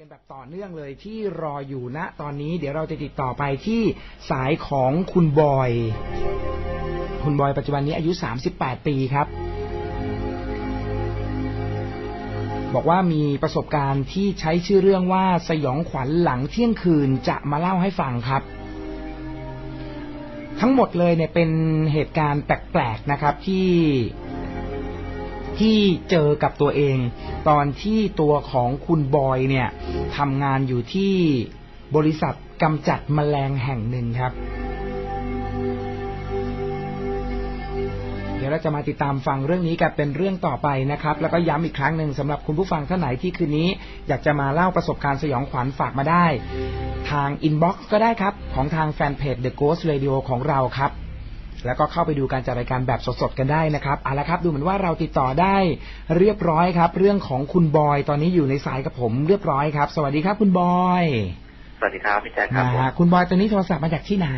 กันแบบต่อเนื่องเลยที่รออยู่ณตอนนี้เดี๋ยวเราจะติดต่อไปที่สายของคุณบอย คุณบอยปัจจุบันนี้อายุ 38 ปีครับ บอกว่ามีประสบการณ์ที่ใช้ชื่อเรื่องว่าสยองขวัญหลังเที่ยงคืนจะมาเล่าให้ฟังครับ ทั้งหมดเลยเนี่ยเป็นเหตุการณ์แปลกๆนะครับที่ ที่เจอกับตัวเอง ตอนที่ตัวของคุณบอยเนี่ยทำงานอยู่ที่บริษัทกำจัดแมลงแห่งหนึ่งครับ เดี๋ยวเราจะมาติดตามฟังเรื่องนี้กันเป็นเรื่องต่อไปนะครับ แล้วก็ย้ำอีกครั้งหนึ่งสำหรับคุณผู้ฟังท่านไหนที่คืนนี้ อยากจะมาเล่าประสบการณ์สยองขวัญฝากมาได้ ทางอินบ็อกซ์ก็ได้ครับ ของทางแฟนเพจ The Ghost Radio ของเราครับ แล้วก็เข้าไปดูการจัดรายการแบบสดๆกันได้นะครับเอาละครับ ดูเหมือนว่าเราติดต่อได้เรียบร้อยครับ เรื่องของคุณบอยตอนนี้อยู่ในสายกับผมเรียบร้อยครับ สวัสดีครับคุณบอยสวัสดีครับพี่แจ๊คครับนะผมฮะคุณบอยตอนนี้โทรศัพท์มาจากที่ไหน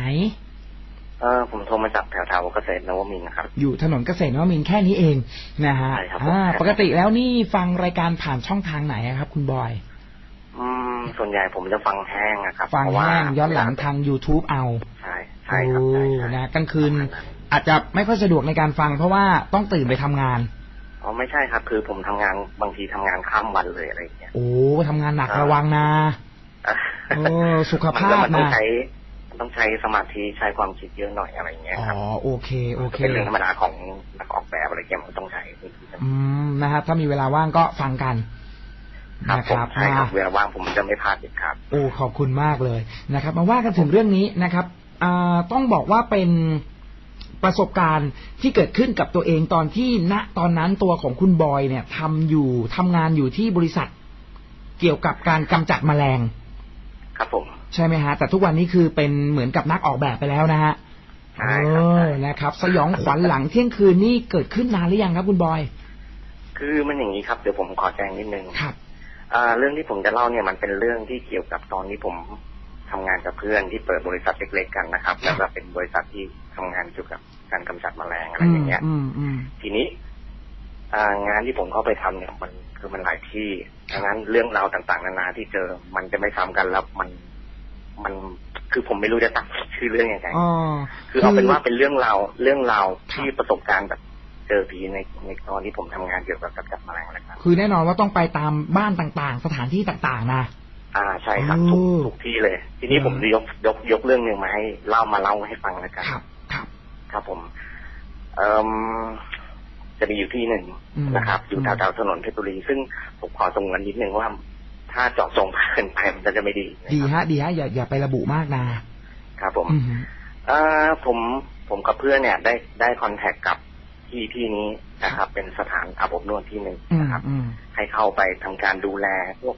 เออผมโทรมาจากแถวแถวๆเกษตรนวมินทร์นะครับ อยู่ถนนเกษตรนวมินทร์แค่นี้เองนะฮะใช่ครับผม อ่าปกติแล้วนี่ฟังรายการผ่านช่องทางไหนอะครับ คุณบอย อืมส่วนใหญ่ผมจะฟังแห้งนะครับฟังเพราะว่าแห้งย้อนหลังทาง YouTube เอา ใช่ ใช่ครับใช่โอ้ใช่นะกลางคืน อาจจะไม่ค่อยสะดวกในการฟัง เพราะว่าต้องตื่นไปทำงานอ๋อไม่ใช่ครับ คือผมทำงานบางทีทำงานข้ามวันเลยอะไรอย่างเงี้ยโอ้ทำงานหนักอ่าระวังนะโอ้สุขภาพมันต้องนะใช้ต้องใช้สมาธิใช้ความคิดเยอะหน่อยอะไรอย่างเงี้ยอ๋ครับอโอเคโอเคเป็นเรื่องธรรมดาของนักออกแบบอะไรเงี้ยมันต้องใช้อืมนะครับถ้ามีเวลาว่างก็ฟังกันครับนะผคมรับใช่ครับอ่าเวลาว่างผมจะไม่พลาดเด็ดขาดโอ้ขอบคุณมากเลยนะครับ มาว่ากันถึงเรื่องนี้นะครับอ่า ต้องบอกว่าเป็นประสบการณ์ที่เกิดขึ้นกับตัวเองตอนที่ณตอนนั้นตัวของคุณบอยเนี่ยทำอยู่ทำงานอยู่ที่บริษัทเกี่ยวกับการกำจัดแมลง ครับผมใช่ไหมฮะ แต่ทุกวันนี้คือเป็นเหมือนกับนักออกแบบไปแล้วนะฮะใช่ครับเอใช่อนะครับ สยองขวัญหลังเที่ยงคืนนี่เกิดขึ้นนานหรือยังครับคุณบอย คือมันอย่างนี้ครับเดี๋ยวผมขอแจ้งนิดนึงครับอ่าเรื่องที่ผมจะเล่าเนี่ยมันเป็นเรื่องที่เกี่ยวกับตอนที่ผม ทำงานกับเพื่อนที่เปิดบริษัทเล็กๆกันนะครับ แล้วก็เป็นบริษัทที่ทำงานเกี่ยวกับการกำจัดแมลงอะไรอย่างเงี้ยอืมอืมทีนี้อ่างานที่ผมเข้าไปทำเนี่ยมันคือมันหลายที่ดังนั้นเรื่องราวต่างๆ นานาที่เจอมันจะไม่ซ้ำกันแล้วมันมันคือผมไม่รู้จะตั้งชื่อเรื่องยังไงอ๋อคือเอาเป็นว่าเป็นเรื่องราวเรื่องราวครับที่ประสบการณ์แบบเจอผีในในตอนที่ผมทำงานเกี่ยวกับกำจัดแมลงนะครับคือแน่นอนว่าต้องไปตามบ้านต่างๆ สถานที่ต่างๆ นะ อ่าใช่ครับโอ้ทุกทุกที่เลย ทีนี้อืมผมจะยกยกยกเรื่องหนึ่งมาให้เล่ามาเล่าให้ฟังแล้วกันครับ ครับ ครับผม เอ่มจะมีอยู่ที่หนึ่งอืมนะครับ อยู่อืมแถวๆถนนเพชรบุรี ซึ่งผมขอตรงกันนิดนึงว่า ถ้าเจาะจงเกินไปมันก็จะไม่ดีนะดีครับฮะ ดีฮะอย่าอย่าไประบุมากนะครับผมอืมเอ่อผมผมกับเพื่อนเนี่ย ได้ได้คอนแทคกับที่ที่นี้นะครับ เป็นสถานอาบอบนวดที่หนึ่งอืมนะครับอืมให้เข้าไปทำการดูแลพวก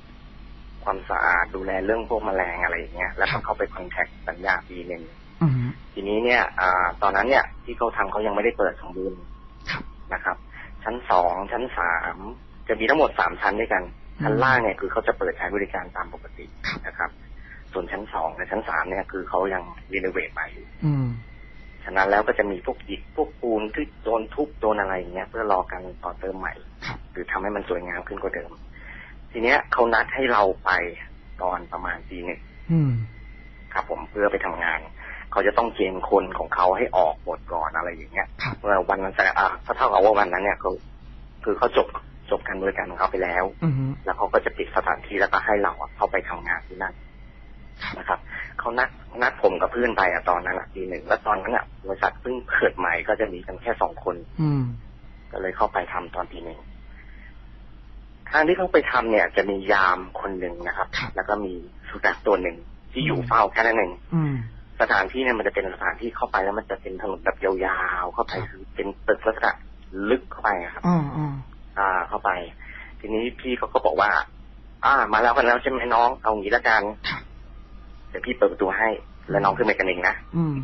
ความสะอาดดูแลเรื่องพวกแมลงอะไรอย่างเงี้ย แล้วครัก็บเข้าไปคอนแทคสัญญาปีหนึ่งอืมทีนี้เนี่ยอาตอนนั้นเนี่ยที่เขาทำเขายังไม่ได้เปิดสมบูรณ์ครับนะครับ ชั้นสองชั้นสามจะมีทั้งหมดสามชั้นด้วยกัน ชั้นล่างเนี่ยคือเขาจะเปิดใช้บริการตามปกติครับนะครับ ส่วนชั้นสองและชั้นสามเนี่ยคือเขายังรีโนเวทใหม่อยู่อืมฉะนั้นแล้วก็จะมีพวกอิฐพวกปูนที่โดนทุบโดนอะไรอย่างเงี้ยเพื่อรอการต่อเติมใหม่ครับหรือทำให้มันสวยงามขึ้นกว่าเดิม ทีเนี้ยเขานัดให้เราไปตอนประมาณตีหนึ่งอืมครับ ผมเพื่อไปทำงาน เขาจะต้องเกณฑ์คนของเขาให้ออกหมดก่อนอะไรอย่างเงี้ยครับเมื่อวันนั้นแต่อ่าก็เท่ากับว่าวันนั้นเนี่ยเขาคือเขาจบจบการบริการของเขาไปแล้วอืมแล้วเขาก็จะปิดสถานที่แล้วก็ให้เราอะเข้าไปทำงานที่นั่นครับนะครับเขานัดนัดผมกับเพื่อนไปอะตอนนั้นอะทีหนึ่งแล้วตอนนั้นอะบริษัทเพิ่งเปิดใหม่ก็จะมีกันแค่สองคน อืมก็เลยเข้าไปทำตอนทีหนึ่ง ทางที่เขาไปทำเนี่ย จะมียามคนหนึ่งนะครับครับ แล้วก็มีสุนัขตัวหนึ่งที่อยู่อืมเฝ้าแค่นั้นเองอืมสถานที่เนี่ยมันจะเป็นสถานที่เข้าไปแล้วมันจะเป็นถนนแบบยาวๆเข้าไปครับคือเป็นตึกลักษณะลึกเข้าไปอะครับอ๋ออ๋ออ่าเข้าไป ทีนี้พี่เขาก็บอกว่า อ่า มาแล้วกันแล้วใช่ไหมน้องเอางี้ละกันครับเดี๋ยวพี่เปิดประตูให้ แล้วน้องขึ้นไปกันเองนะอืม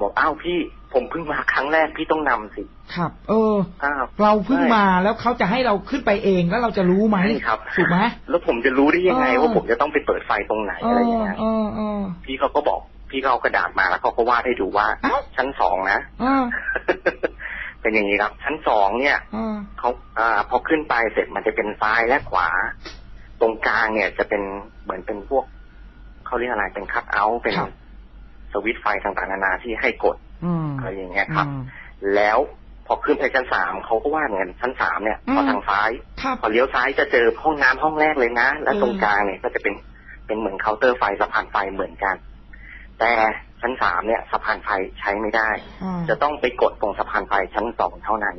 บอกอ้าวพี่ ผมเพิ่งมาครั้งแรกพี่ต้องนำสิ ครับ เอออ้าวเราเพิ่งมาแล้วเขาจะให้เราขึ้นไปเองแล้วเราจะรู้ไหมใช่ครับถูกไหมแล้วผมจะรู้ได้ยังไงเออว่าผมจะต้องไปเปิดไฟตรงไหนเออะไรออย่างเงี้ยเออเออพี่เขาก็บอกพี่เขาเอากระดาษมาแล้วเขาก็วาดให้ดูว่าเอ้าชั้นสองนะเออเป็นอย่างนี้ครับ ชั้นสองเนี่ยเออเขาอ่าพอขึ้นไปเสร็จมันจะเป็นซ้ายและขวาพตรงกลางเนี่ยจะเป็นเหมือนเป็นพวกเขาเรียกอะไรเป็นคัทเอาท์เป็นครับสวิตช์ไฟต่างๆนานาที่ให้กด อืมอะไรอย่างเงี้ยครับอืมแล้วพอขึ้นไปชั้นสามเขาก็ว่าเหมือนชั้นสามเนี่ยอืมพอทางซ้ายครับพอเลี้ยวซ้ายจะเจอห้องน้ำห้องแรกเลยนะ และอืมตรงกลางเนี่ยก็จะเป็นเป็นเหมือนเคาน์เตอร์ไฟสะพานไฟเหมือนกัน แต่ชั้นสามเนี่ยสะพานไฟใช้ไม่ได้อ่าจะต้องไปกดตรงสะพานไฟชั้นสองเท่านั้น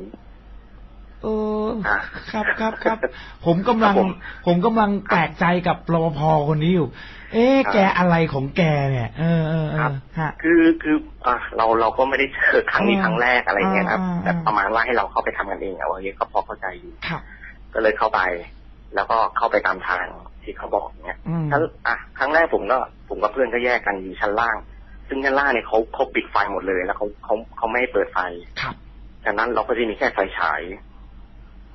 เอออะครับครับครับ ผมกำลังครับผมผมกำลังแปลกใจกับรปภคนนี้อยู่ เอ๊ะครับแกอะไรของแกเนี่ย เออเออเอครัอบฮะคือคืออะเราเราก็ไม่ได้เจอครั้งนี้อ่าครั้งแรกอะไรเงี้ยครับอ่าอ่าแต่ประมาณว่าให้เราเข้าไปทำกันเองเอาไว้ก็พอเข้าใจอยู่ครับก็เลยเข้าไป แล้วก็เข้าไปตามทางที่เขาบอกเนี่ยอืมครั้งอะครั้งแรกผมก็ผมกับเพื่อนก็แยกกันอยู่ชั้นล่าง ซึ่งชั้นล่างเนี่ยเขาเขาปิดไฟหมดเลย แล้วเขาเขาเขาไม่ให้เปิดไฟครับฉะนั้นเราก็จะมีแค่ไฟฉาย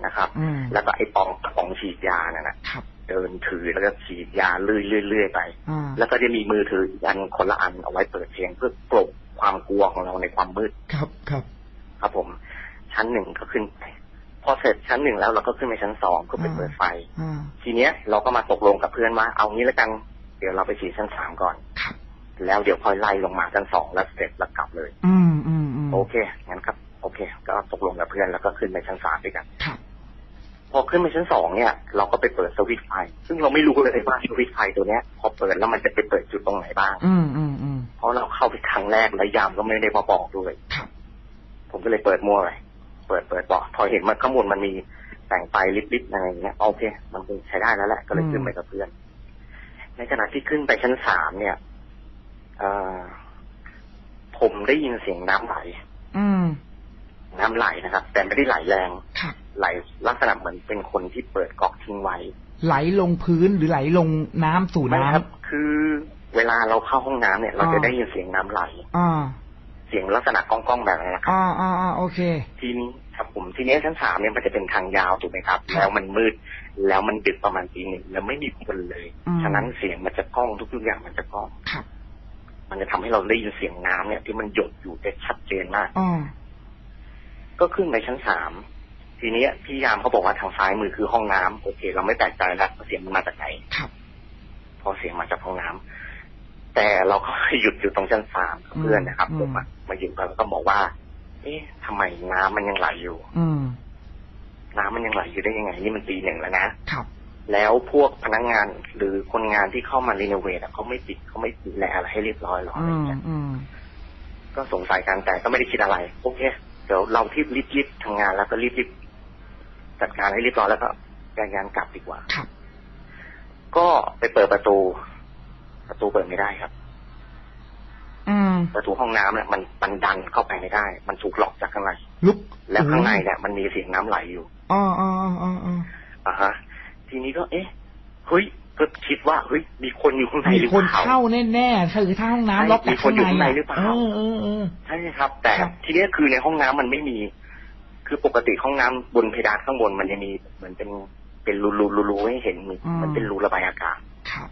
นะครับอืมแล้วก็ไอ้ปองกระป๋องฉีดยานั่นนะครับเดินถือแล้วก็ฉีดยาเรื่อยๆเรื่อยๆไปอ่าแล้วก็จะมีมือถืออีกอันคนละอันเอาไว้เปิดเพลงเพื่อกลบความกลัวของเราในความมืด ครับครับ ครับผม ชั้นหนึ่งก็ขึ้นไปพอเสร็จชั้นหนึ่งแล้วเราก็ขึ้นไปชั้นสองเพื่อไปเปิดไฟอ่าทีเนี้ยเราก็มาตกลงกับเพื่อนว่าเอางี้แล้วกันเดี๋ยวเราไปฉีดชั้นสามก่อนครับแล้วเดี๋ยวค่อยไล่ลงมาชั้นสองแล้วเสร็จแล้วกลับเลย อืมอืมอืมโอเคงั้นครับ โอเค ก็ตกลงกับเพื่อนแล้วก็ขึ้นไปชั้นสามด้วยกันครับ พอขึ้นไปชั้นสองเนี่ย เราก็ไปเปิดสวิตช์ไฟ ซึ่งเราไม่รู้เลยว่าสวิตช์ไฟตัวเนี้ย พอเปิดแล้วมันจะไปเปิดจุดตรงไหนบ้างอืมอืมอืมเพราะเราเข้าไปครั้งแรกแล้วยามก็ไม่ได้มาบอกด้วยครับผมก็เลยเปิดมั่วไปเปิดเปิดบอกพอเห็นมันข้างบนมันมีแต่งไฟลิบๆอะไรอย่างเงี้ยโอเค มันคงใช้ได้แล้วแหละก็เลยขึ้นไปกับเพื่อน ในขณะที่ขึ้นไปชั้นสามเนี่ยเอ่อผมได้ยินเสียงน้ำไหลอืม น้ำไหลนะครับ แต่ไม่ได้ไหลแรงครับไหลลักษณะเหมือนเป็นคนที่เปิดก๊อกทิ้งไว้ ไหลลงพื้นหรือไหลลงน้ำสู่ไม่น้ครับคือเวลาเราเข้าห้องน้ำเนี่ย เราอ่าจะได้ยินเสียงน้ำไหลำอ่าเสียงลักษณะก้องๆแบบนั้นนะครับอ่าอ่าอ่าโอเค ทีนี้ครับผมทีนี้ชั้นสามเนี่ยมันจะเป็นทางยาวถูกไหมครับครับแล้วมันมืด แล้วมันดึกประมาณตีหนึ่งแล้วไม่มีคนเลยอืมฉะนั้นเสียงมันจะก้องทุกๆอย่างมันจะก้องครับมันจะทำให้เราได้ยินเสียงน้ำเนี่ยที่มันหยดอยู่ได้ชัดเจนมากอ่า ก็ขึ้นไปชั้นสามทีนี้พี่ยามเขาบอกว่าทางซ้ายมือคือห้องน้ำโอเค เราไม่แปลกใจแล้วว่าเสียงมันมาจากไหนครับ พอเสียงมาจากห้องน้ำแต่เราก็หยุดอยู่ตรงชั้นสามกับเพื่อนนะครับอืมผมอะมาอยู่กันแล้วก็บอกว่า เอ๊ะทำไมน้ำมันยังไหลอยู่ อืมน้ำมันยังไหลอยู่ได้ยังไง นี่มันตีหนึ่งแล้วนะครับ แล้วพวกพนักงานหรือคนงานที่เข้ามารีโนเวทอะเขาไม่ปิดเขาไม่ดูแลอะไรให้เรียบร้อยหรออะอืไรมเงี้ยอืมก็สงสัยกันแต่ก็ไม่ได้คิดอะไร โอเค เดี๋ยวเราที่รีบรีบๆทำงานแล้วก็รีบรีบๆจัดการให้เรียบร้อยแล้วก็แยกย้ายกลับดีกว่าครับก็ไปเปิดประตู ประตูเปิดไม่ได้ครับ อืมประตูห้องน้ำเนี่ยมันมันดันเข้าไปไม่ได้ มันถูกล็อกจากข้างในลุกแล้วข้างในเนี่ยมันมีเสียงน้ำไหลอยู่อ๋ออ๋ออ๋ออ๋ออ๋ออ่าฮะ ทีนี้ก็ เอ๊ะเฮ้ย ก็คิดว่าเฮ้ยมีคนอยู่ข้างในมีหรือคนเปล่าเข้าแน่ๆคือถ้าห้องใช่น้ำล็อกมีจากคนอยู่ข้างในข้างในหรือเปล่าเออเออเออใช่ครับ แต่ครับทีนี้คือในห้องน้ำมันไม่มี คือปกติห้องน้ำบนเพดานข้างบนมันจะมีเหมือนเป็นเป็นรูรูรูรูให้เห็นมีมันเป็นรูระบายอากาศครับ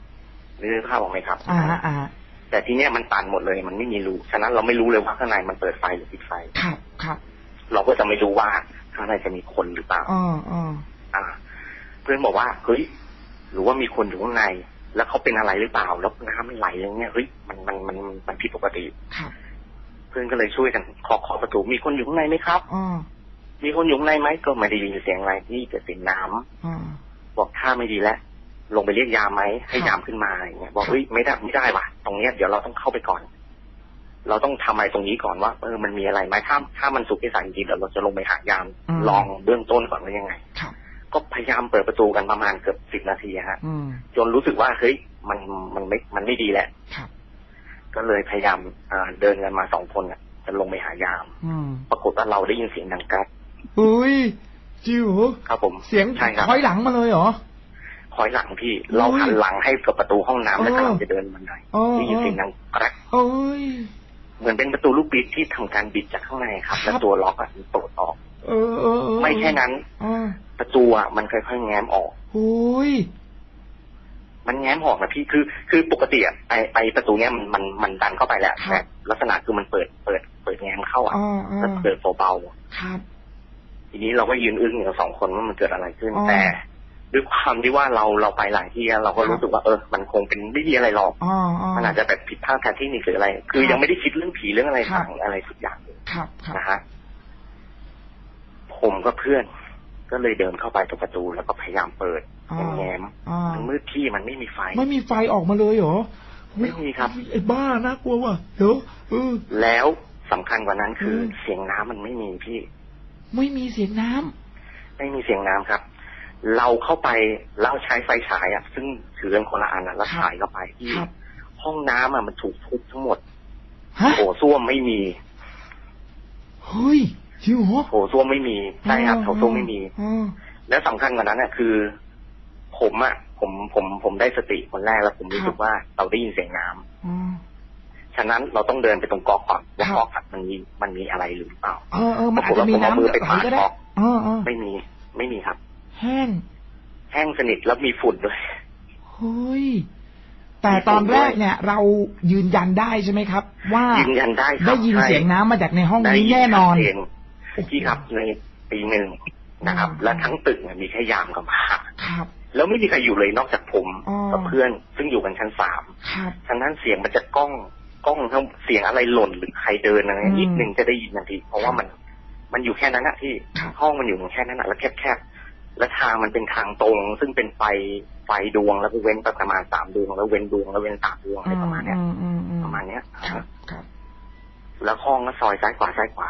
นึกภาพออกไหมครับ อ่าฮะอ่าฮะแต่ทีเนี้ยมันตันหมดเลย มันไม่มีรูฉะนั้นเราไม่รู้เลยว่าข้างในมันเปิดไฟหรือปิดไฟครับครับเราก็จะไม่รู้ว่าข้างในจะมีคนหรือเปล่าอ๋ออ๋ออ่า เพื่อนบอกว่าเฮ้ย หรือว่ามีคนอยู่ข้างใน แล้วเขาเป็นอะไรหรือเปล่า แล้วน้ำมันไหลอย่างเงี้ยเฮ้ยมันมันมันมันผิดปกติครับเพื่อนก็เลยช่วยกันเคาะเคาะประตูมีคนอยู่ข้างในไหมครับอ๋อมีคนอยู่ข้างในไหมก็ไม่ได้ยินเสียงอะไรนี่แต่เสียงน้ำอ๋อบอกถ้าไม่ดีแล้วลงไปเรียกยามไหมให้ครับยามขึ้นมาอย่างเงี้ยบอกครับเฮ้ยไม่ได้ไม่ได้ว่ะตรงเนี้ยเดี๋ยวเราต้องเข้าไปก่อน เราต้องทำอะไรตรงนี้ก่อนว่าเออมันมีอะไรไหมถ้าถ้ามันสุกที่สายจริงๆเดี๋ยวเราจะลงไปหายามลองเบื้องต้นก่อนว่ายังไงครับ ก็พยายามเปิดประตูกันประมาณเกือบสิบนาทีฮะอืมจนรู้สึกว่าเฮ้ยมันมันไม่มันไม่ดีแหละครับก็เลยพยายามอ่าเดินกันมาสองคนน่ะจะลงไปหายามอืมปรากฏว่าเราได้ยินเสียงดังกัดอุ้ยจิ๋วครับผมเสียงใช่ครับคอยหลังมาเลยเหรอคอยหลังพี่ เราหันหลังให้กับประตูห้องน้ำแล้วเออกำลังจะเดินบันไดเออได้ยินเสียงดังแกรกเอ้ยเหมือนเป็นประตูลูกบิดที่ทำการบิดจากข้างในครับครับ แล้วตัวล็อกอะมันเปิดออก เออเออเออไม่แค่นั้นอ่าประตูอะมันค่อยๆแง้มออกอุ้ยมันแง้มออกนะพี่คือ คือปกติอะไอไอประตูเนี้ยมันมันมันดันเข้าไปแล้วครับแต่ลักษณะคือมันเปิดเปิด เปิดแง้มเข้าอะอ่าอ่าแต่เปิดเบาครับๆทีนี้เราก็ยืนอึ้งอยู่สองคนว่ามันเกิดอะไรขึ้นอ๋อแต่ด้วยความที่ว่าเราเราไปหลายที่อะเราก็รู้สึกว่าเออ มันคงเป็นไม่มีอะไรหรอกอ๋ออ๋อมันอาจจะแบบผิดพลาดทางเทคนิคหรืออะไร คือครับยังไม่ได้คิดเรื่องผีเรื่องอะไรครับต่างอะไรสักอย่างเลยครับครับนะฮะ ผมกับเพื่อน ก็เลยเดินเข้าไปตรงประตูแล้วก็พยายามเปิดอ๋อแง้มอ๋อมันมืดที่มันไม่มีไฟ ไม่มีไฟออกมาเลยเหรอไม่มีครับไอ้บ้าน่ากลัวว่ะเดี๋ยวเออแล้วสำคัญกว่านั้นคือมเสียงน้ำมันไม่มีพี่ ไม่มีเสียงน้ำไม่มีเสียงน้ำครับ เราเข้าไปเราใช้ไฟฉายอะซึ่งถือกันคนละอันอะแล้วครับฉายเข้าไปที่ครับห้องน้ำอะมันถูกทุบทั้งหมดฮะโถส้วมไม่มี เฮ้ย จริงเหรอโถส้วมไม่มีใช่ครับโถส้วมไม่มีอ๋อแล้วสำคัญกว่านั้นอะคือ ผมอะผมผมผมได้สติคนแรกแล้วผมรู้สึกว่าเราได้ยินเสียงน้ำอ๋อฉะนั้นเราต้องเดินไปตรงก๊อกก่อนว่าครับก๊อกอะมันมีมันมีอะไรหรือเปล่าเออเออมันอาจจะมีผมเอาน้ำมือไปไหลก็ได้ปาดออกเออเออไม่มี ไม่มีครับ แห้ง แห้งสนิทแล้วมีฝุ่นด้วยเฮ้ยแต่ตอนแรกเนี่ย เรายืนยันได้ใช่ไหมครับ ว่ายืนยันได้ครับได้ยินใช่เสียงน้ำมาจากในห้องได้นี้ยิแน่นอน ชัดเจพี่ครับในปีหนึ่งนะครับอืมและทั้งตึกเนี่ยมีแค่ยามกับมาครับแล้วไม่มีใครอยู่เลยนอกจากผมอ๋อกับเพื่อน ซึ่งอยู่กันชั้นสามครับฉะนั้นเสียงมันจะก้องก้องทั้งเสียงอะไรหล่นหรือใครเดินอะไรอืมนิดนึงจะได้ยินทันทีเพราะว่ามัน มันอยู่แค่นั้นนะที่ครับห้องมันอยู่แค่นั้นนะแล้วแคบๆและทางมันเป็นทางตรง ซึ่งเป็นไฟไฟดวงแล้วก็เว้นไปประมาณสามดวง แล้วเว้นดวงแล้วเว้นสามดวงอะไรประมาณเนี้ยอือือืประมาณเนี้ยครับครับแล้วห้องก็ซอยซ้ายขวาซ้ายขวา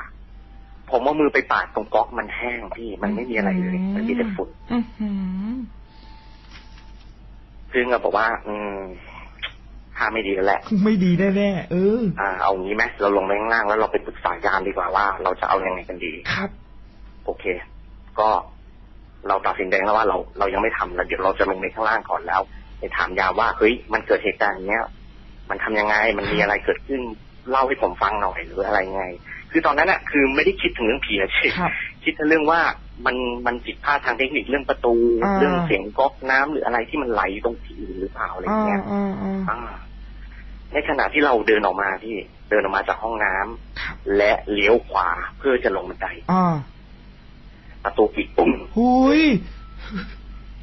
ผมเอามือไปปาดตรงก๊อกมันแห้งพี่ มันไม่มีอะไรเลย มันมีแต่ฝุ่นอื้อหือซึ่งก็บอกว่า อืมท่าไม่ดีแล้วแหละ ไม่ดีแน่ๆเออ อ่า เอางี้ไหมเราลงไปข้างล่างแล้วเราไปปรึกษายามดีกว่าว่า เราจะเอายังไงกันดี ครับ โอเค ก็เราตัดสินใจแล้วว่าเราเรายังไม่ทำแล้วเดี๋ยวเราจะลงไปข้างล่างก่อนแล้วไปถามยามว่าเฮ้ยมันเกิดเหตุการณ์อย่างเนี้ย มันทำยังไงมันมีอะไรเกิดขึ้นเล่าให้ผมฟังหน่อยหรืออะไรไง คือตอนนั้นอะคือไม่ได้คิดถึงเรื่องผีนะชิครับ คิดแต่เรื่องว่ามันมันผิดพลาดทางเทคนิคเรื่องประตู อ่า เรื่องเสียงก๊อกน้ำหรืออะไรที่มันไหลตรงผีหรือเปล่าอะไรอย่างเงี้ยอ่าอ่า อ่าในขณะที่เราเดินออกมาที่เดินออกมาจากห้องน้ำครับ และเลี้ยวขวาเพื่อจะลงบันไดอ่าประตูปิดปุ้งหุย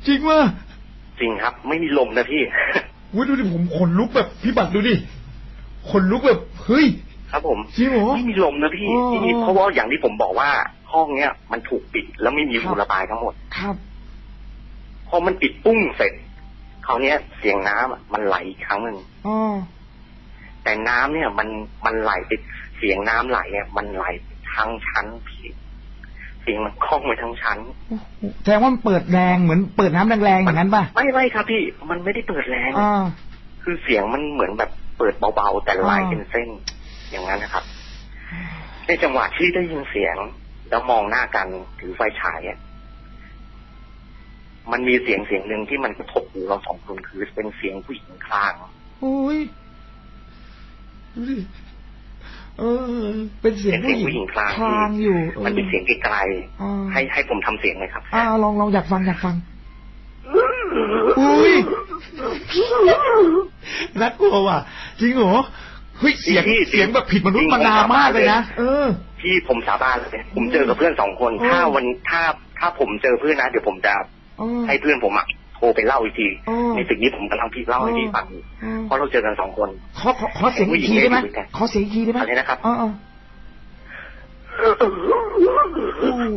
จริงว่ะจริงครับ ไม่มีลมนะพี่ วุ้ยดูดิผมขนลุกแบบพี่บัตรดูดิขนลุกแบบเฮ้ย ครับผมจริงเหรอไม่มีลมนะพี่อ๋อที่เพราะว่าอย่างที่ผมบอกว่า ห้องเนี้ยมันถูกปิดแล้วไม่มีครับหูระบายทั้งหมดครับพอมันปิดปุ้งเสร็จคราวเนี้ยเสียงน้ำอะมันไหลอีกครั้งหนึ่งอ๋อแต่น้ำเนี่ย มันมันไหลไปเสียงน้ำไหลเนี่ย มันไหลไปทั้งชั้นพี่เสียงมันคล้องไปทั้งชั้นโอ้โหแสดงว่ามันเปิดแรงเหมือนเปิดน้ำแรงๆอย่างนั้นป่ะไม่ไม่ครับพี่มันไม่ได้เปิดแรงอ่าคือเสียงมันเหมือนแบบเปิดเบาๆแต่ไหลอ่าเป็นเส้น อย่างนั้นนะครับ ในจังหวะที่ได้ยินเสียง แล้วมองหน้ากันถือไฟฉายอะมันมีเสียงเสียงหนึ่งที่มันกระทบหูเราสองคนคือเป็นเสียงผู้หญิงคลางโอ้ยดูดิเออเป็นเสียงเป็นเสียงผู้หญิงคลางคลางอยู่ออมันเป็นเสียงไกลอ่าๆให้ให้ผมทำเสียงเลยครับอ่าลองลองอยากฟังอยากฟังอุ้ยน่ากลัวว่ะ จริงเหรอ เฮ้ยเสียงพี่เสียงแบบผิดมนุษย์มนามากเลยนะเออที่ผมสาบานเลยผมเจอกับเพื่อนสองคนอืมถ้าวันถ้าถ้าผมเจอเพื่อนนะเดี๋ยวผมจะเออให้เพื่อนผมอะโทรไปเล่าอีกทีอืมในสิ่งที่ผมกำลังพี่เล่าให้พี่ฟังอยู่เออเพราะเราเจอกันสองคนขอขอขอเสียงอีกทีได้ไหมขอเสียงอีกทีได้ไหมอะไรนะครับเออเออ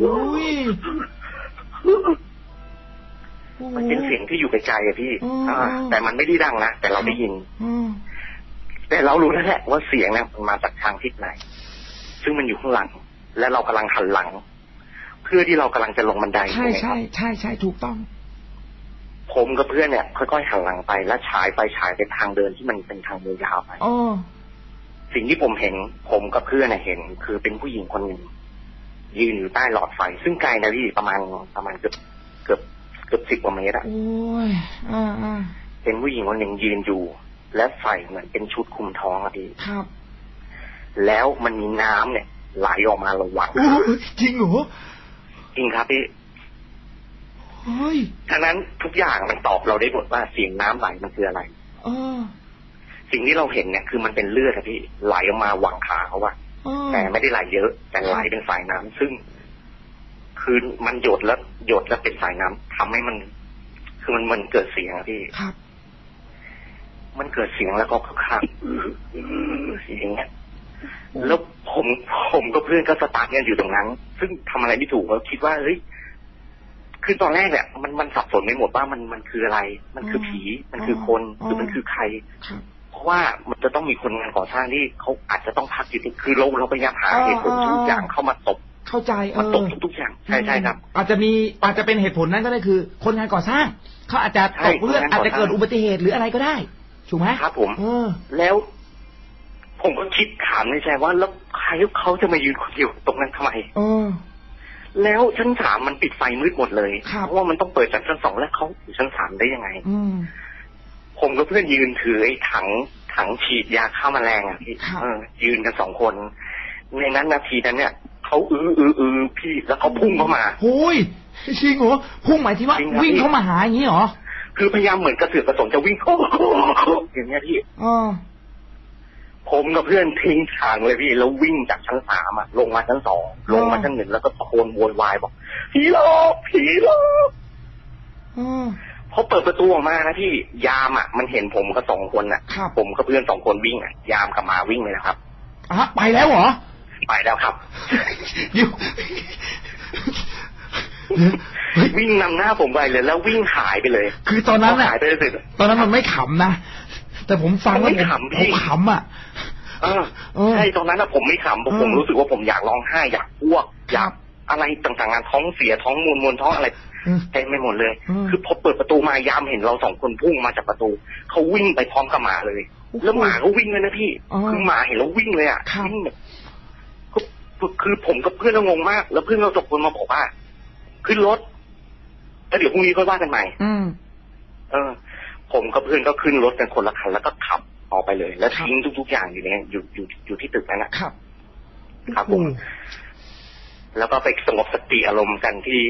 โอ้ยมันเป็นเสียงที่อยู่ไกลๆอะพี่อืมอ่าแต่มันไม่ได้ดังนะแต่เราได้ยินอืม แต่เรารู้แล้วแหละว่าเสียงเนี่ยมันมาจากทางทิศไหน ซึ่งมันอยู่ข้างหลัง และเรากำลังหันหลัง เพื่อที่เรากำลังจะลงบันไดใช่ไหมคใช่รับใช่ใช่ถูกต้อง ผมกับเพื่อนเนี่ย ค่อยๆหันหลังไปและฉายไปฉายไปทางเดินที่มันเป็นทางเดินยาวไปอ๋อสิ่งที่ผมเห็น ผมกับเพื่อนน่ะเห็น คือเป็นผู้หญิงคนหนึ่งยืนอยู่ใต้หลอดไฟ ซึ่งไกลนะพี่ประมาณประมาณเกือบเกือบเกือบสิบกว่าเมตรอะโอ้ยอ่าอ่าเป็นผู้หญิงคนหนึ่งยืนอยู่ และใส่เหมือนเป็นชุดคลุมท้องอะพี่ครับ แล้วมันมีน้ำเนี่ยไหลออกมาระหว่างโอ้ยจริงเหรอจริงครับพี่เฮ้ยฉะนั้นทุกอย่างมันตอบเราได้หมดว่าเสียงน้ำไหลมันคืออะไรเออสิ่งที่เราเห็นเนี่ยคือมันเป็นเลือดอะพี่ไหลออกมาหว่างขาเขาว่าเออแต่ไม่ได้ไหลเยอะแต่ไหลเป็นสายน้ำซึ่ง คือมันหยดแล้วหยดแล้วเป็นสายน้ำทำให้มัน คือมันมันเกิดเสียงอะพี่ครับ มันเกิดเสียงแล้วก็ข้างอย่างเงี้ยแล้วผมผมกับเพื่อนก็สตาร์ทกันอยู่ตรงนั้น ซึ่งทำอะไรไม่ถูกเราคิดว่าเฮ้ยคือตอนแรกเนี่ยมันมันสับสนไปหมดว่ามันมันคืออะไร มันคือผี มันคือคนหรือมันคือใครครับเพราะว่ามันจะต้องมีคนงานก่อสร้างที่เขาอาจจะต้องพักอยู่ที่คือเราเราพยายามหาเหตุผลทุกอย่างเข้ามาตบเข้าใจเอมาตบอทุกๆอย่างใช่ใช่ครับ อาจจะมีอาจจะเป็นเหตุผลนั้นก็ได้คือ คนงานก่อสร้างเขาอาจจะใช่ตกเลือดคนงานอาก่จอสร้างจะเกิดอุบัติเหตุหรืออะไรก็ได้ ถูกไหมครับ ผมเออแล้ว ผมก็คิดถามในใจว่า แล้วใครเขาจะมายืนคนเดียวตรงนั้นทำไมเออแล้วชั้นสามมันปิดไฟมืดหมดเลยครับเพราะว่ามันต้องเปิดจากชั้นสองแล้วเขาอยู่ชั้นสามได้ยังไง อืมผมกับเพื่อนยืนถือไอ้ถังถังฉีดยาฆ่าแมลงอะพี่ครับเออยืนกันสองคน ในนั้นนาทีนั้นเนี่ยเขาอื้ออื้ออื้อพี่แล้วเขาพุ่งเข้ามาโอ้ยจริงเหรอพุ่งหมายที่ว่าจริงครับวิ่งเข้ามาหาอย่างนี้เหรอ คือพยายามเหมือนกระเสือกกระสนจะวิ่งโอ้โหอย่างเงี้ยพี่เออผมกับเพื่อนทิ้งทางเลยพี่ แล้ววิ่งจากชั้นสามอะลงมาชั้นสองลงมาชั้นหนึ่งแล้วก็ตะโกนโวยวายบอกผีหลอกผีหลอกเออพอเปิดประตูออกมานะพี่ยามอะ มันเห็นผมกับสองคนอะครับผมกับเพื่อนสองคนวิ่งอะ ยามกับมาวิ่งเลยนะครับอะไปแล้วเหรอ ไปแล้วครับเดี๋ย วเดี๋ยวเฮ้ยวิ่งนำหน้าผมไปเลย แล้ววิ่งหายไปเลย คือตอนนั้นพอะหายไปเลยเสร็จตอนนั้นมันไม่ขำนะ แต่ผมฟังแล้วไม่ผมขำพี่ผมขำอะเออเออใช่ตอนนั้นอะผมไม่ขำเพราะเออผมรู้สึกว่าผมอยากร้องไห้อยากอ้วกอยากครับอะไรต่างๆงานท้องเสียท้องมวนมวนท้องอะไรเออเต็มไปหมดเลยอืมคือพอเปิดประตูมายามเห็นเราสองคนพุ่งมาจากประตูเขาวิ่งไปพร้อมกับหมาเลย แล้วหมาก็วิ่งเลยนะพี่อ๋อคือหมาเห็นแล้ววิ่งเลยอะครับวิ่งแบบคือคือผมกับเพื่อนเรางงมาก แล้วเพื่อนเราตกคนมาบอกว่า ขึ้นรถแล้วเดี๋ยวพรุ่งนี้ค่อยว่ากันใหม่อืมเออ ผมกับเพื่อนก็ขึ้นรถกันคนละคันแล้วก็ขับออกไปเลย แล้วครับทิ้งทุก ๆ อย่างอยู่ในอยู่อยู่อยู่ที่ตึกนั้นนะครับ ครับผมโอ้แล้วก็ไปสงบสติอารมณ์กันที่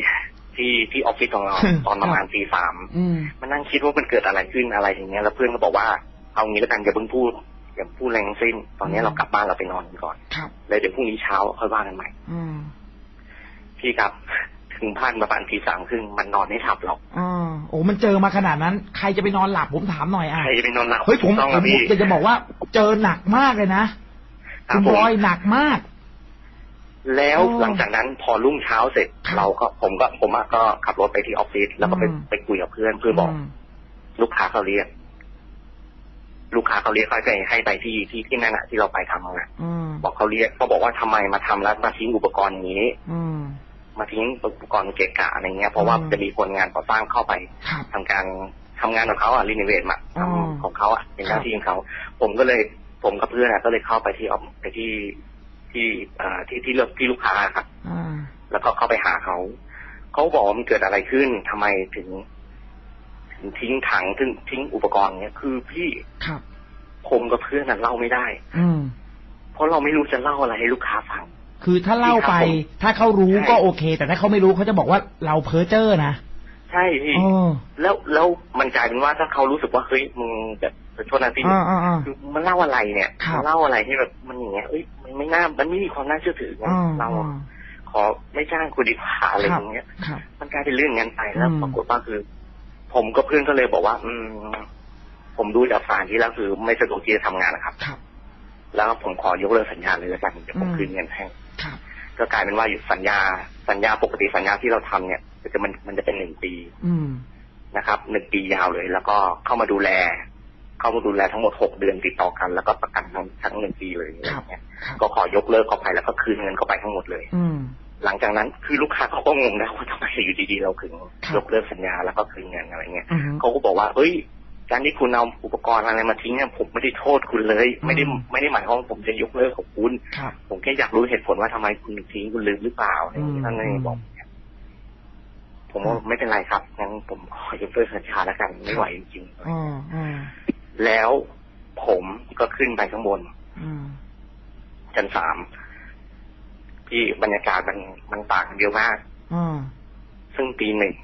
ที่ที่ออฟฟิศของเราตอนประมาณตีสามอืมมานั่งคิดว่ามันเกิดอะไรขึ้นอะไรอย่างเงี้ย แล้วเพื่อนก็บอกว่าเอางี้แล้วกันอย่าเพิ่งพูดอย่าพูดแรงสิ้น ตอนนี้เรากลับบ้านเราไปนอนกันก่อนครับแล้วเดี๋ยวพรุ่งนี้เช้าค่อยว่ากันใหม่อืมพี่ครับ ถึงพันประมาณตีสามครึ่งมันนอนไม่หลับหรอกอ่าโอ้มันเจอมาขนาดนั้น ใครจะไปนอนหลับผมถามหน่อยอะใครจะไปนอนหลับเฮ้ยผมถูกต้องผครัมบพี่อยากจะบอกว่าเจอหนักมากเลยนะครัคุบณผมบอยหนักมาก แล้วอ๋อหลังจากนั้นพอรุ่งเช้าเสร็จครับเราก็ผมก็ผมอะก็ขับรถไปที่ออฟฟิศแล้วก็ไปอืมไปคุยกับเพื่อนเพื่อนบอกมลูกค้าเขาเรียก ลูกค้าเขาเรียกเขาไปให้ไปที่ที่ที่นั่นอะที่เราไปทำงานอืมบอกเขาเรียกเขาบอกว่าทำไมมาทำแล้วมาทิ้งอุปกรณ์อย่างนี้ อื มมาทิ้งอุปกรณ์เกะกะอะไรเงี้ยเพราะว่าอืมจะมีคนงานก่อสร้างเข้าไปครับ ทำการทำงานของเขาอะรีโนเวทมาอ๋อทำของเขาอะเป็นหน้าครับที่ของเขาผมก็เลยผมกับเพื่อนอะก็เลยเข้าไปที่ออฟไปที่ที่เอ่อที่ที่เลือกที่ลูกค้าครับ อ่า แล้วก็เข้าไปหาเขา เขาบอกว่ามันเกิดอะไรขึ้นทำไมถึงถึงทิ้งถังถึงทิ้งอุปกรณ์เนี้ยคือพี่ครับ ผมกับเพื่อนน่ะเล่าไม่ได้ อืม เพราะเราไม่รู้จะเล่าอะไรให้ลูกค้าฟัง คือถ้าเล่าไปครับผมถ้าเขารู้ใช่ก็โอเค แต่ถ้าเขาไม่รู้เขาจะบอกว่าเราเพ้อเจ้อนะใช่พี่อ๋อแล้วแล้วมันกลายเป็นว่าถ้าเขารู้สึกว่าเฮ้ยมึงแบบขอโทษนะพี่อ่าอ่าอ่าคือมันเล่าอะไรเนี่ยครับมันเล่าอะไรที่แบบมันอย่างเงี้ยเอ้ยมันไม่น่ามันไม่มีความน่าเชื่อถือไงอ่าเราอ่าขอไม่จ้างคุณดีกว่าอะไรอย่างเงี้ยครับมันกลายเป็นเรื่องงั้นไปแล้วอืมปรากฏว่าคือ ผมกับเพื่อนก็เลยบอกว่า อืม ผมดูจากสารที่แล้วคือ ไม่สะดวกที่จะทำงานนะครับ ครับ แล้วผมขอยกเลิกสัญญาเลยแล้วกันเดี๋ยวผมอืมคืนเงินให้ครับ ก็กลายเป็นว่าอยู่สัญญา สัญญาปกติสัญญาที่เราทำเนี่ยจะมันมันจะเป็นหนึ่งปีอืมนะครับหนึ่งปียาวเลย แล้วก็เข้ามาดูแล เข้ามาดูแลทั้งหมดหกเดือนติดต่อกัน แล้วก็ประกันทั้งทั้งหนึ่งปีเลยอะไรอย่างเงี้ยครับก็ขอยกเลิกเข้าไปแล้วก็คืนเงินเข้าไปทั้งหมดเลย อืมหลังจากนั้นคือลูกค้าเขาก็งงนะว่าทำไมอยู่ดีๆเราถึงครับยกเลิกสัญญาแล้วก็คืนเงินอะไรเงี้ยอืมเขาก็บอกว่าเอ้ย การที่คุณเอาอุปกรณ์อะไรมาทิ้งเนี่ยผมไม่ได้โทษคุณเลย ไม่ได้อืมไม่ได้หมายความว่าผมจะยกเลิกของคุณครับผมแค่อยากรู้เหตุผลว่าทำไมคุณทิ้งคุณลืมหรือเปล่าอะไรอย่างเงี้ยอืมท่านนายบอกผมว่าไม่เป็นไรครับงั้นผมขอยกเลิกสัญญาแล้วกันไม่ไหวจริงอ๋ออ๋อๆแล้วผมก็ขึ้นไปข้างบนอืมชั้นสามที่บรรยากาศมันมันต่างกันเยอะมากอ๋อซึ่งตีหนึ่ง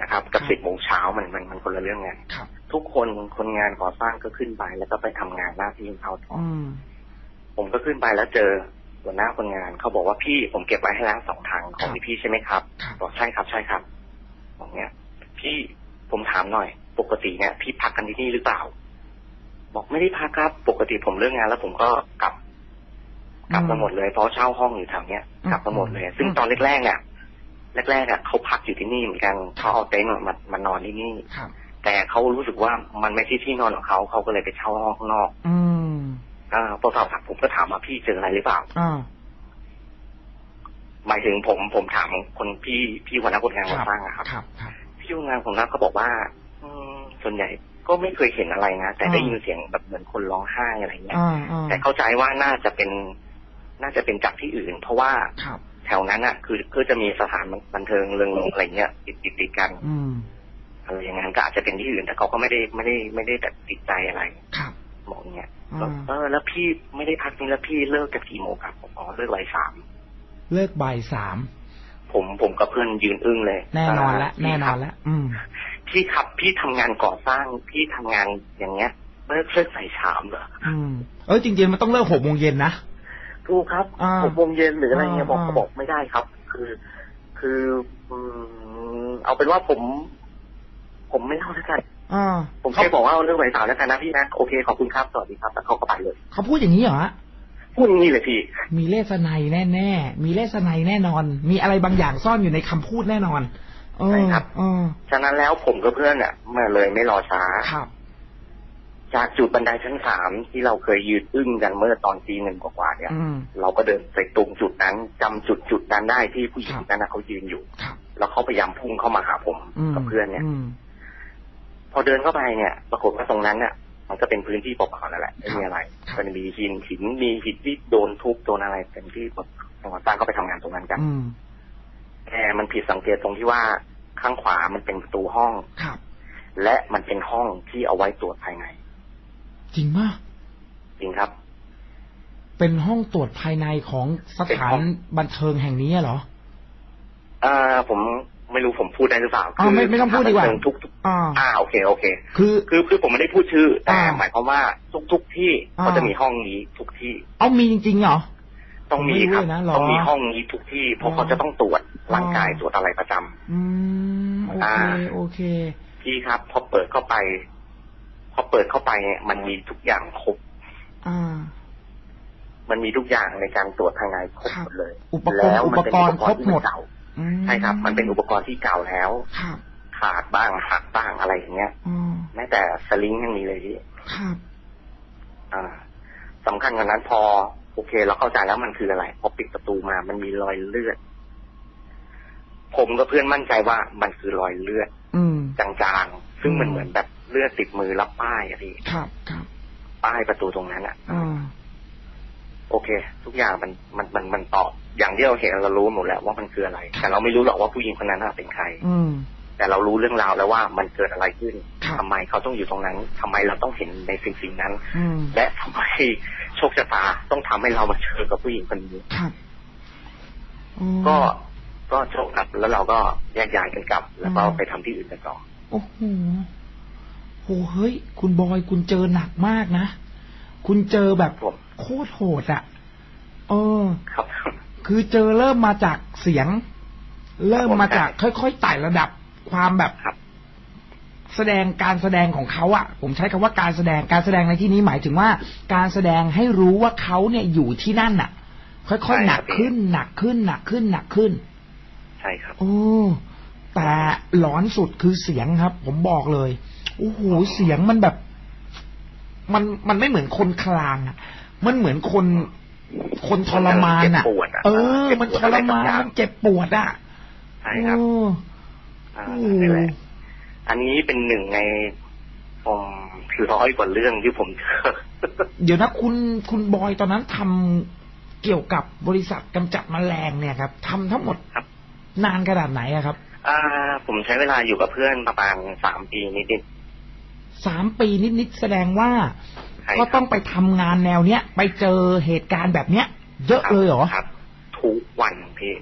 นะครับกับครับสิบโมงเช้ามันมันมันคนละเรื่องไงครับทุกคนคนงานก่อสร้างก็ขึ้นไป แล้วก็ไปทำงานหน้าที่ของเขาต่ออืมผมก็ขึ้นไปแล้วเจอหัวหน้าคนงานเขาบอกว่าพี่ผมเก็บไว้ให้แล้วสองถังของพี่ใช่ไหมครับครับบอกใช่ครับใช่ครับบอกเนี้ยพี่ผมถามหน่อย ปกติเนี่ย พี่พักกันที่นี่หรือเปล่า บอกไม่ได้พักครับ ปกติผมเลิกงานแล้วผมก็กลับ กลับมาหมดเลยเพราะเช่าห้องอยู่แถวเนี้ยกลับมาหมดเลย ซึ่งตอนแรกๆเนี่ย แรกๆอะเขาพักอยู่ที่นี่เหมือนกันเขาเอาเต็นท์มามามานอนที่นี่ครับแต่เขารู้สึกว่ามันไม่ใช่ที่นอนของเขาเขาก็เลยไปเช่าห้องข้างนอก อืมอ่าพอสอบถามผมก็ถามว่าพี่เจออะไรหรือเปล่าอ่าหมายถึงผมผมถามคนพี่พี่หัวหน้าคนงานมาสร้างอะครับครับครับ พี่หัวหน้าคนนั้นเขาบอกว่า อืมส่วนใหญ่ก็ไม่เคยเห็นอะไรนะแต่ได้อ่ายินเสียงแบบเหมือนคนร้องไห้อะไรเงี้ย อ่าอ่าแต่เข้าใจว่าน่าจะเป็น น่าจะเป็นจากที่อื่น เพราะว่าครับ แถวนั้นอะคือก็จะมีสถานบันเทิงเริงรมย์อะไรเงี้ยติดติดติดกันอืมอะไรอย่างนั้นก็อาจจะเป็นที่อื่น แต่เขาก็ไม่ได้ไม่ได้ไม่ได้แบบติดใจอะไรครับบอกอย่างเงี้ยอ่าก็เออแล้วพี่ไม่ได้พักนี่แล้วพี่เลิกกันกี่โมงครับผมอ๋อเลิกบ่ายสามเลิกบ่ายสามผมผมกับเพื่อนยืนอึ้งเลย แน่นอนละาแน่นอนพี่ครับละอืมพี่ครับพี่ทำงานก่อสร้างพี่ทำงานอย่างเงี้ยเลิกเลิกบ่ายสามเหรออืมเออจริงๆมันต้องเลิกหกโมงเย็นนะ ถูกครับอ่า หกโมงเย็นหรืออะไรเงี้ยบอกอ่า เขาบอกไม่ได้ครับ คือ คืออืมเอาเป็นว่าผม ผมไม่เล่าแล้วกันอ่าผมเขาแค่บอกว่าเอาเรื่องบ่ายสามแล้วกันนะพี่นะโอเคขอบคุณครับสวัสดีครับแล้วเขาก็ไปเลยเขาพูดอย่างนี้เหรอฮะพูดอย่างนี้เลยพี่ มีเลศนัยแน่แน่ๆมีเลศนัยแน่นอน มีอะไรบางอย่างซ่อนอยู่ในคำพูดแน่นอนเออใช่ครับ เออฉะนั้นแล้วผมกับเพื่อนเนี่ยมาเลยไม่รอช้า ครับ จากจุดบันไดชั้นสามที่เราเคยยืนอึ้งกันเมื่อตอนตีหนึ่งกว่าๆเนี่ยอืมเราก็เดินไปตรงจุดนั้นจำจุดจุดนั้นได้ที่ผู้หญิงครับนั้นนะเขายืนอยู่ครับแล้วเขาพยายามพุ่งเข้ามาหาผมมกับเพื่อนเนี่ยมพอเดินเข้าไปเนี่ย ปรากฏว่าตรงนั้นเนี่ยมันก็เป็นพื้นที่เปล่าๆนั่นแหละไม่มีอะไรครับมันมีหินหินมีหินที่โดนทุบโดนอะไรเป็นที่แบบทางก่อสร้างก็ไปทำงานตรงนั้นกันอืมแต่มันผิดสังเกตตรงที่ว่าข้างขวามันเป็นประตูห้องครับและมันเป็นห้องที่เอาไว้ตรวจภายใน จริงมากจริงครับ เป็นห้องตรวจภายในของสเป็นถาห้นองบันเทิงแห่งนี้เหรอเอ่อผมไม่รู้ผมพูดได้หรือเปล่าอ๋อไม่ไม่ต้องพูดดีกว่าสถนบันเทิงทุกทุกอ่าอ่าโอเคโอเค คือคือคือผมไม่ได้พูดชื่อแต่อ่าหมายความว่าทุกทุกที่อ่าเขาจะมีห้องนี้ทุกที่เอามีจริงๆเหรอต้องมีผมไม่รู้ครับเลยนะหรอต้องมีห้องนี้ทุกที่เพอ๋ราะอเขาจะต้องตรวจร่างกายอ๋อตรวจอะไรประจำอืมโออ่าเคโอเค พี่ครับพอเปิดเข้าไปพ อเปิดเข้าไปเนี่ยมันมีทุกอย่างครบอ่ามันมีทุกอย่างในการตรวจภายในครบครับหมดเลย อุปกรณ์แล้วมันเป็นอุอุปปกกรรณ์ณ์ครบที่หมมัดนเก่าอืมใช่ครับ มันเป็นอุปกรณ์ที่เก่าแล้วครับขาดบ้างหักบ้างอะไรอย่างเงี้ยอ๋อแม้แต่สลิงยังมีเลยพี่ครับอ่าสำคัญกว่านั้นพอ โอเค เราเข้าใจแล้วมันคืออะไร พอปิดประตูมา มันมีรอยเลือด ผมกับเพื่อนมั่นใจว่ามันคือรอยเลือดอืมจางๆ ซึ่งมันเหมือนแบบ เลือดติดมือรับป้ายอะพี่ครับครับป้ายประตูตรงนั้นอะอ่าโอเค ทุกอย่างมันมันมันมันตอบอย่างที่เราเห็นเรารู้หมดแล้วว่ามันคืออะไร แต่เราไม่รู้หรอกว่าผู้หญิงคนนั้นน่ะเป็นใคร อืมแต่เรารู้เรื่องราวแล้วว่ามันเกิดอะไรขึ้นครับทำไมเขาต้องอยู่ตรงนั้นทำไมเราต้องเห็นในสิ่งสิ่งนั้นอืมและทำไมโชคชะตาต้องทำให้เรามาเจอกับผู้หญิงคนนี้ครับอ๋อก็ก็โชคครับแล้วเราก็แยกย้ายกันกลับ แล้วก็อืมไปทำที่อื่นกันต่อโอ้โห โหเฮ้ย คุณบอยคุณเจอหนักมากนะ คุณเจอแบบผมโคตรโหดอะเออครับ คือเจอเริ่มมาจากเสียง เริ่มมาจากใช่ค่อยๆไต่ระดับความแบบครับแสดงการแสดงของเขาอะผมใช้คำว่าการแสดงการแสดงในที่นี้หมายถึงว่า การแสดงให้รู้ว่าเขาเนี่ยอยู่ที่นั่นอะค่อยๆหนักขึ้น หนักขึ้นหนักขึ้นหนักขึ้น ใช่ครับ โอ้แต่หลอนสุดคือเสียงครับ ผมบอกเลย โอ้โหเสียงมันแบบ มันมันไม่เหมือนคนคลางอะมันเหมือนคนคนทรมานอะเจ็บปวดอะเออเจ็บปวดมันทรมานอะไรสักอย่างมันเจ็บปวดอะใช่ครับโอ้อ่าโอ้นี่แหละอันนี้เป็นหนึ่งในผมร้อยกว่าเรื่องที่ผมเจอเดี๋ยวนะคุณคุณบอยตอนนั้นทำเกี่ยวกับบริษัทกำจัดแมลงเนี่ยครับทำทั้งหมดครับ นานขนาดไหนอะครับ อ่า ผมใช้เวลาอยู่กับเพื่อนประมาณสามปีนิด สามปีนิดๆแสดงว่าๆใช่ก็ครับต้องไปทำงานแนวเนี้ยไปเจอเหตุการณ์แบบเนี้ย เยอะเลยเหรอครับทุกวันพี่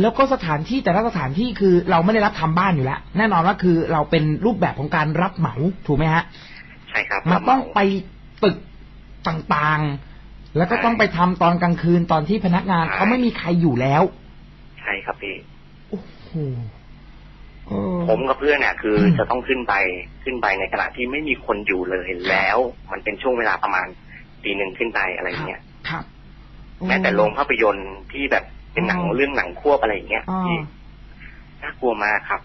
แล้วก็สถานที่แต่ละสถานที่คือเราไม่ได้รับทำบ้านอยู่แล้วแน่นอนว่าคือเราเป็นรูปแบบของการรับเหมาถูกไหมฮะ ใช่ครับมันต้องไปตึกต่างๆ แล้วก็ต้องไปทำตอนกลางคืนตอนที่พนักงานเขาไม่มีใครอยู่แล้ว ใช่ครับพี่โอ้โหเออ ผมกับเพื่อนเนี่ยคืออมจะต้องขึ้นไปขึ้นไปในขณะที่ไม่มีคนอยู่เลยแล้ว มันเป็นช่วงเวลาประมาณตีหนึ่งขึ้นไปอะไรเงี้ยครับแม้แต่โรงภาพยนตร์ที่แบบเป็นหนังอ๋อเรื่องหนังควบอะไรเงี้ยอ่าที่น่ากลัวมากครับ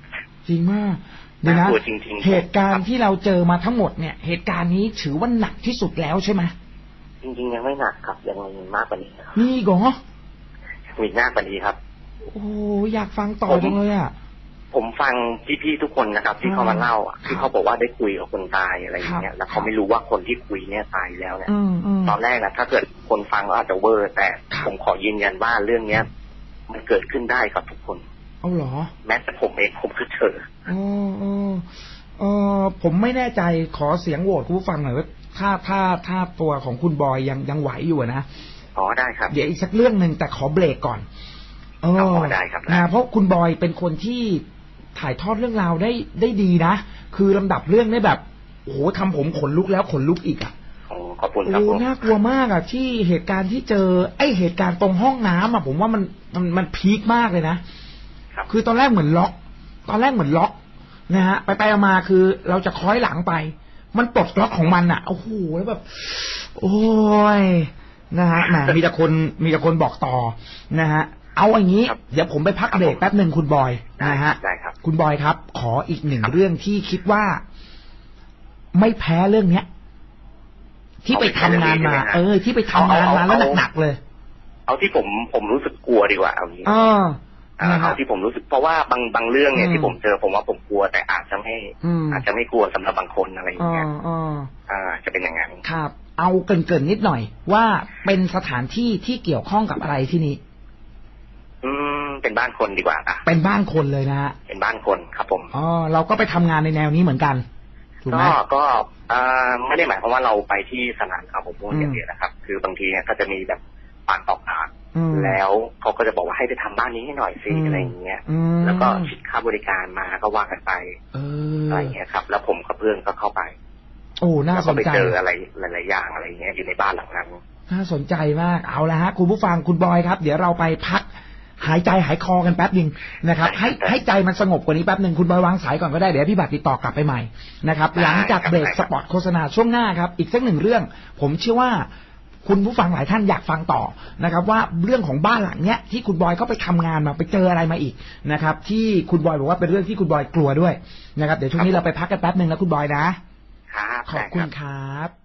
จริงมากเดี๋ยวน่านะกลัวจริงๆเหตุการคณ์บที่เราเจอมาทั้งหมดเนี่ย เหตุการณ์นี้ถือว่าหนักที่สุดแล้วใช่ไหมจริงๆยังไม่หนักครับยังมีมากกว่านี้ครับมีอีกเหรอมีมากกว่านี้ครับ โอ้อยากฟังต่อผมจังเลยอะ ผมฟังพี่ๆทุกคนนะครับ ที่อ่าเขามาเล่าอะครับที่เขาบอกว่าได้คุยกับคนตายอะไรอย่างเงี้ครัยบแล้วเขาไม่รู้ว่าคนที่คุยเนี่ยตายแล้วเนี่ยอืมอืมตอนแรกนะถ้าเกิดคนฟังก็อาจจะเวอร์แต่ครับผมขอยืนยันว่าเรื่องเนี้ย มันเกิดขึ้นได้กับทุกคนเอาเหรอ แม้แต่ผมเองผมก็เจออ๋อเออเออผมไม่แน่ใจขอเสียงโหวตคุณผู้ฟังหน่อยว่าถ้าถ้าถ้าตัวของคุณบอยยังยังไหวอยู่อะนะอ๋อได้ครับ เดี๋ยวอีกสักเรื่องหนึ่งแต่ขอเบรกก่อนเอออ๋อได้ครับได้นะเพราะคุณบอยเป็นคนที่ ถ่ายทอดเรื่องราวได้ได้ดีนะ คือลำดับเรื่องได้แบบโอ้โหทำผมขนลุกแล้วขนลุกอีกอะโอ้ขอบคุณครับโอ้ผมน่ากลัวมากอะ ที่เหตุการณ์ที่เจอ ไอเหตุการณ์ตรงห้องน้ำอะผมว่ามันมันมันพีคมากเลยนะครับคือตอนแรกเหมือนล็อก ตอนแรกเหมือนล็อกนะฮะไปไปๆมาๆคือเราจะคล้อยหลังไป มันปลดล็อกของมันอะโอ้โหแล้วแบบ โอ้ยนะฮะแหมมีแต่คนมีแต่คนบอกต่อนะฮะ เอาอย่างนี้ครับเดี๋ยวผมไปพักเบรกแป๊บหนึ่งคุณบอยได้นะฮะได้ครับ คุณบอยครับ ขออีกหนึ่งครับเรื่องที่คิดว่าไม่แพ้เรื่องเนี้ย ที่ไปทำงานมา เออ ที่ไปทำงานมาแล้วหนักๆเลย เอาที่ผมผมรู้สึกกลัวดีกว่าเอางี้เอออ่านะครัเอาบที่ผมรู้สึกเพราะว่าบางบางเรื่องเนี่ยอืมที่ผมเจอผมว่าผมกลัวแต่อาจจะไม่อืมอาจจะไม่กลัวสำหรับบางคนอะไรอย่างเงี้ยเออเอออ่าจะเป็นอย่างนั้นครับ เอาเกรินๆนิดหน่อย ว่าเป็นสถานที่ที่เกี่ยวข้องกับอะไรที่นี่ อืมเป็นบ้านคนดีกว่าอะเป็นบ้านคนเลยนะฮะเป็นบ้านคนครับผมอ๋อเราก็ไปทำงานในแนวนี้เหมือนกันถูกไหมก็ก็อ่าไม่ได้หมายความว่าเราไปที่สนามครับผมพูดอืมอย่างเดียวนะครับ คือบางทีเนี่ยก็จะมีแบบปากต่อปากอืมแล้วเขาก็จะบอกว่าให้ไปทำบ้านนี้ให้หน่อยสิอืมอะไรอย่างเงี้ยอืมแล้วก็คิดค่าบริการมาก็ว่ากันไปเอออะไรอย่างเงี้ยครับ แล้วผมกับเพื่อนก็เข้าไป โอ้น่าแล้วสก็นไปใจเจออะไรหลายๆอย่างอะไรอย่างเงี้ยอยู่ในบ้านหลังนั้นน่าสนใจมากเอาละฮะ คุณผู้ฟังคุณบอยครับ เดี๋ยวเราไปพัก หายใจหายคอกันแป๊บหนึ่งนะครับ ให้ได้ให้ใจมันสงบกว่านี้แป๊บหนึ่งคุณบอยวางสายก่อนก็ได้เดี๋ยวพี่บัตรติดต่อกลับไปใหม่นะครับได้หลังจากครับเบรกได้คสรับปอตโฆษณาช่วงหน้าครับ อีกสักหนึ่งเรื่อง ผมเชื่อว่าคุณผู้ฟังหลายท่านอยากฟังต่อนะครับ ว่าเรื่องของบ้านหลังเนี้ยที่คุณบอยเขาไปทำงานมาไปเจออะไรมาอีกนะครับ ที่คุณบอยบอกว่าเป็นเรื่องที่คุณบอยกลัวด้วยนะครับ เดี๋ยวช่วงนี้เราไปพักกันแป๊บหนึ่งนะคุณบอยนะครับขอบคุณได้รับครับ